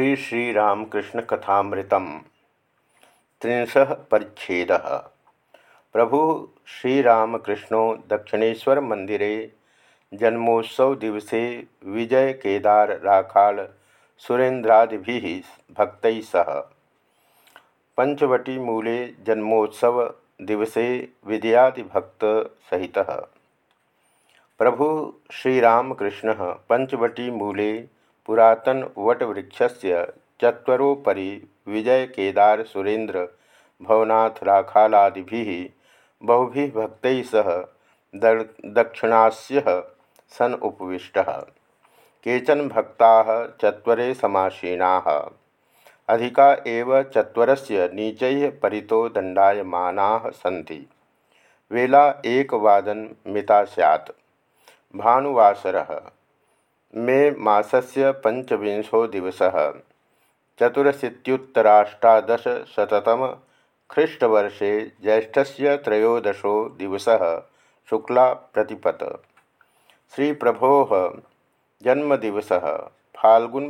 श्री श्रीरामकृष्ण कथामृतम। त्रिंश परिच्छेद। प्रभु श्री श्रीरामकृष्णो दक्षिणेशर मंदिरे जन्मोत्सव दिवसे विजय केदार राखाल सुरेन्द्रादि भक्त सह। पंचवटी मूले जन्मोत्सव दिवसे विजयादिभक्त सहित। प्रभु श्रीरामकृष्ण पंचवटी मूले पुरातन वटवृक्षस्य भवनाथ राखालादि बहुभि भक्त सह दक्षिणास्य सन उपविष्ट। केचन भक्ता चत्वरे समासीना। अधिका एव चत्वरस्य नीचैः परितो दण्डायमानाः सन्ति। वेला एकवादन मिता स्यात्। भानुवासरः। मे मासस्य पंचविंशो ख्रीष्टवर्षे ज्येष्ठस्य त्रयोदशो दिवस शुक्ला प्रतिपत। श्री प्रभो जन्मदिवस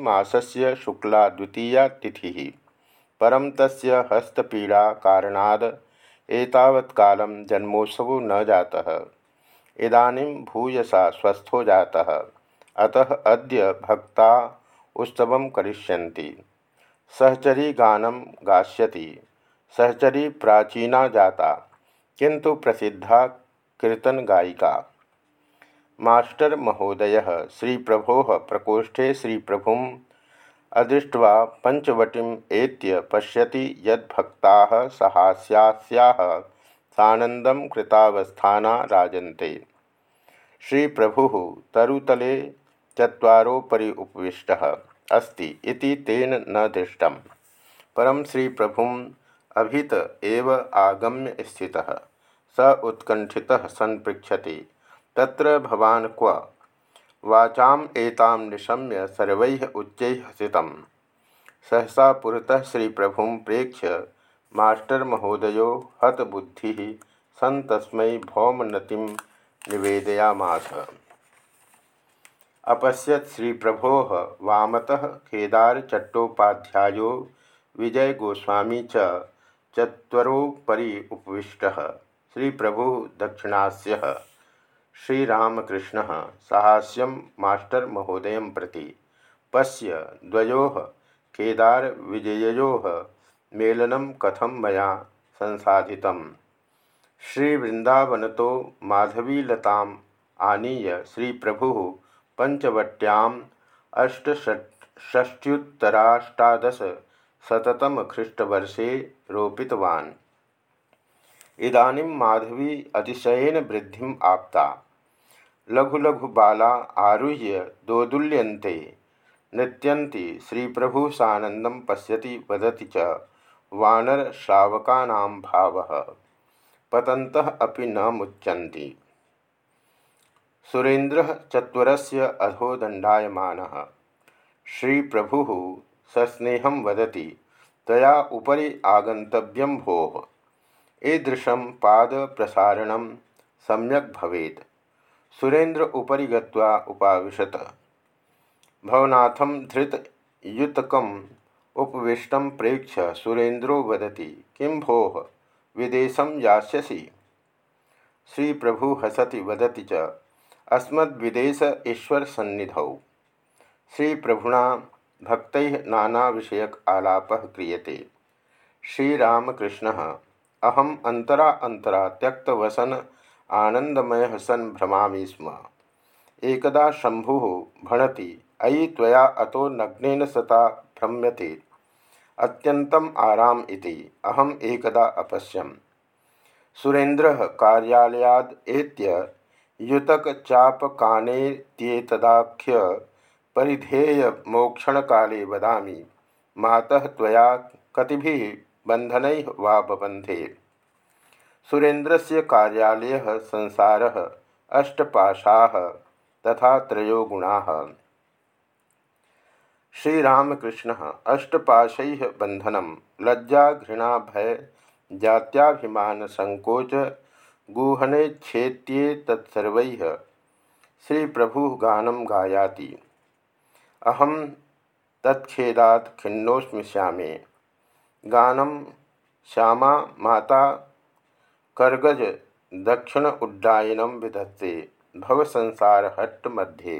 मासस्य शुक्ला द्वितीया तिथि। परम तस्य हस्तपीड़ा कारणाद एतावत्कालं जन्मोत्सवो न जातः। इदानीं भूयसा स्वस्थो जातः। अतः अद्य भक्ता उत्सव करिष्यन्ति। सहचरी गानम गास्यति। सहचरी प्राचीना जाता। किंतु प्रसिद्धा कीर्तन गायिका। मास्टर महोदय श्री प्रभो प्रकोष्ठे श्री प्रभु अदृष्ट्वा पंचवटीम एत्य पश्यति यद्भक्ता सहास्यास्याः कृतावस्थाना राजन्ते। श्री प्रभु तरुतले चत्वारोपरि उपविष्ट अस्ति तेन न दृष्ट परम श्री प्रभु अभित एव आगम्य स्थित। स उत्कंठितः सन् पृछति तत्र भवान् क्व? वाचाम एताम निशम्य सर्व उच्च हसितम्। सहसा पुरतः श्री प्रभु प्रेक्ष्य, मास्टर महोदयो, हतबुद्धि सन् तस्मै भौमनतिं निवेदयामास। अपश्यत श्री प्रभो वामतः केदार चट्टोपाध्यायो विजय गोस्वामी च उपविष्ट। श्री प्रभु दक्षिणास्य। श्रीरामकृष्ण साहस्यम मास्टर महोदय प्रति पश्य द्वयो केदार विजयो मेलनम कथम मैं संसाधित श्रीवृंदावन तो माधवीलता आनीय श्री प्रभु पंचवट्याम अष्टष्ट्युत्तराष्टादशततम ख्रीष्टवर्षे रोपितवान्। इदानीं माधवी अतिशयेन वृद्धिम् आप्ता। लघु लघु बाला आरुह्य दोदुल्यन्ते नृत्यन्ति श्रीप्रभु सानन्दं पश्यति वदति च वानरश्रावकानां भावः। पतन्तः अपि न मुच्यन्ति। सुरेन्द्र चत्वरस्य अधोदंडायमान श्री प्रभु सस्नेह वदति, तया उपरि आगंतव्यम भो। ईदृशं पाद प्रसारण सम्यक भवेत् सुरेन्द्र उपरि गत्वा उपाविशत। भवनाथम धृत प्रेक्ष्य सुरेन्द्रो वदति, किं भो? विदेशं यास्यसि श्री प्रभु हसति, वदति च अस्मद्विदेश ईश्वर सन्निधौ। श्री प्रभुना भक्त नाना विषयक आलाप क्रियते। श्रीरामकृष्ण, अहम अंतरा अंतरा त्यक्तवसन आनंदमय सन भ्रमा स्म। एकदा शंभु भणति अयि त्वया अतो नग्नेन सता भ्रम्यते। अत्यंतम आराम इति, अहम एकदा अपश्यम। सुरेन्द्र युतक चाप कानेत्येतदाख्य परिधेय मोक्षण काले वदामि। मातः त्वया कतिभिः बन्धनैः वा बबन्धे। सुरेन्द्रस्य कार्यालयः संसारः, अष्टपाशाः तथा त्रयो गुणाः श्रीरामकृष्णः, अष्टपाशैः बन्धनं, लज्जा, घृणा, भय जात्याभिमानसङ्कोच गुहने तत्सर्व श्री प्रभु गानम गायाति। अहम तत्खेदात् खिन्नोस्मि श्यामे। गानम श्यामा माता कर्गज दक्षिण उड्डायनम विधत्ते भव संसार हट्ट मध्ये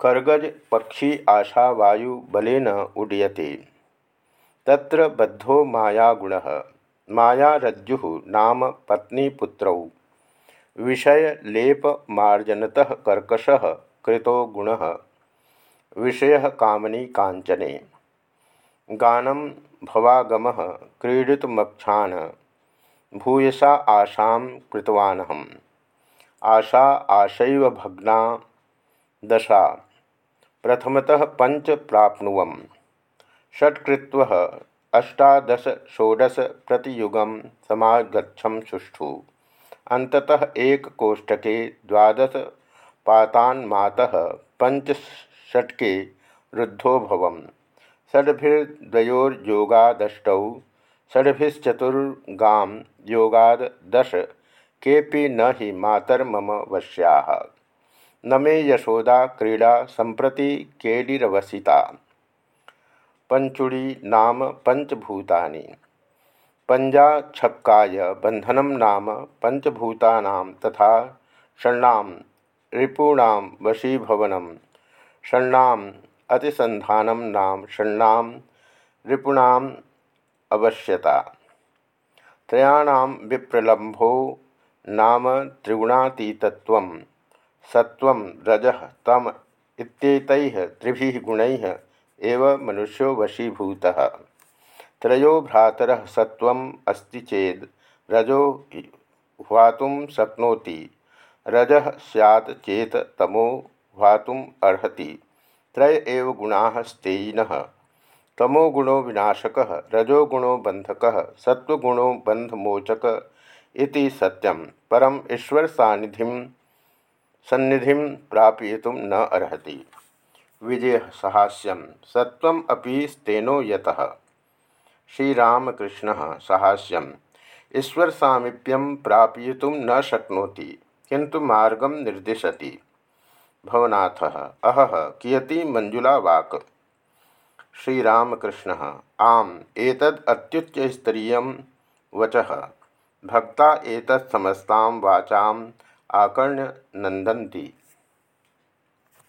कर्गज पक्षी आशा वायु बलेन उड्यते। तत्र बद्धो मायागुण। मायारज्जु नाम पत्नीपुत्रौ। विषयलेपमार्जनतः कर्कश कृतो गुण। विषय कामनी कांचने गानम भवागम क्रीडितमक्षान भूयसा आशा कृतवानहम आशा आशैव भग्ना दशा। प्रथमतः पंच प्राप्नुव षट्कृत्व अष्टादश षोडश प्रतियुगम समागछम सुष्ठु अंततः एक कोष्ठके द्वादश पातान्मातः पंचषट्के रुद्धो भवम षड्भिर्द्वयोर्योगादष्टौ षड्भिश्चतुर्गाम योगाद दश केपि न हि मातर्मम वश्या। न मे यशोदा क्रीडा संप्रति केलिरवसिता पंचुड़ी नाम पंचभूतानि। पंजा छक्काय बंधनम नाम पंचभूता तथा षण्णाम ऋपूणाम वशीभवनम षण्णाम अतिसंधानम नाम षण्णाम ऋपूणाम अवश्यता। त्रयाणाम विप्रलंभो नाम त्रिगुणातीतत्व सत्व रज, तम इत्येतैः त्रिभिः गुणैः मनुष्यो वशीभूतः। त्रयो भ्रातर सत्व अस्ति चेद रजो ह्वातुम शक्नोति। रज सैत् चेत तमो ह्वातुम अर्हति। त्रय एव गुणा स्तेयिन। तमोगुणो विनाशक रजोगुणो बंधक सत्वगुणो बंधमोचक सत्यम। परम ईश्वर सानिधि सन्निधि प्रापयित न अर्हति। विजय सहास्यम सत्वम अपि स्तेनो यतः। श्रीरामकृष्ण साहस्यम ईश्वर सामीप्यम प्रापयित न शक्नोति किंतु मार्गम निर्दिशति। भवनाथ, अह, कियती मंजुला वाक श्रीरामकृष्ण, आम, एतद अत्युच्च स्तरीय वच। भक्ता एतत् समस्तां वाचाम आकर्ण्य नंदन्ति